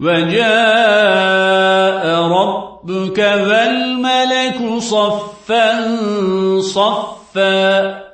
وجاء ربك والملك صفا صفا